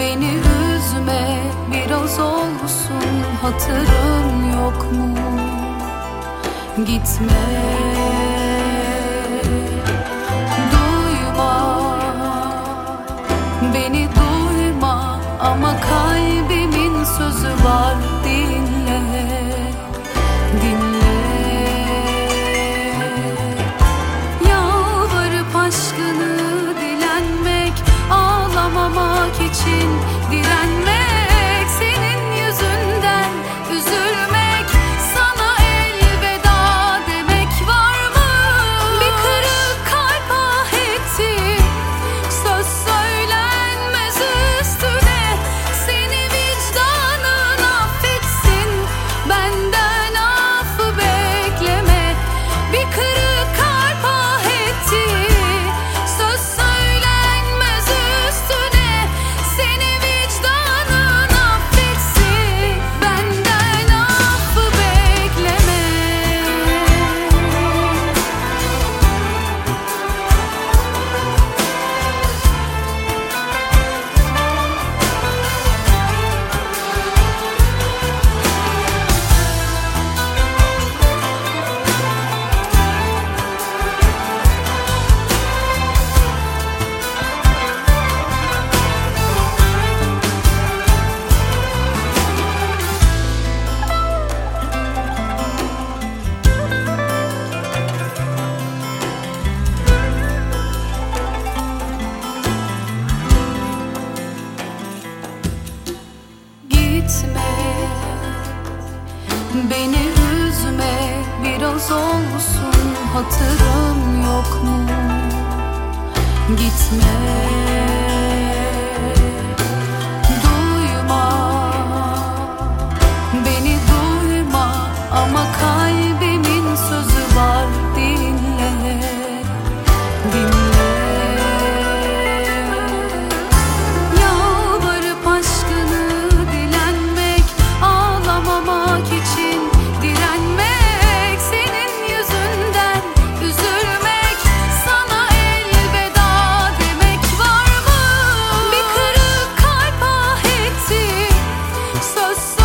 Beni üzme biraz olsun hatırın yok mu? Gitme. Duyma. Beni duyma ama kalbimin sözü var dinle. Dinle Beni üzme biraz olsun hatırım yok mu? Gitme so. so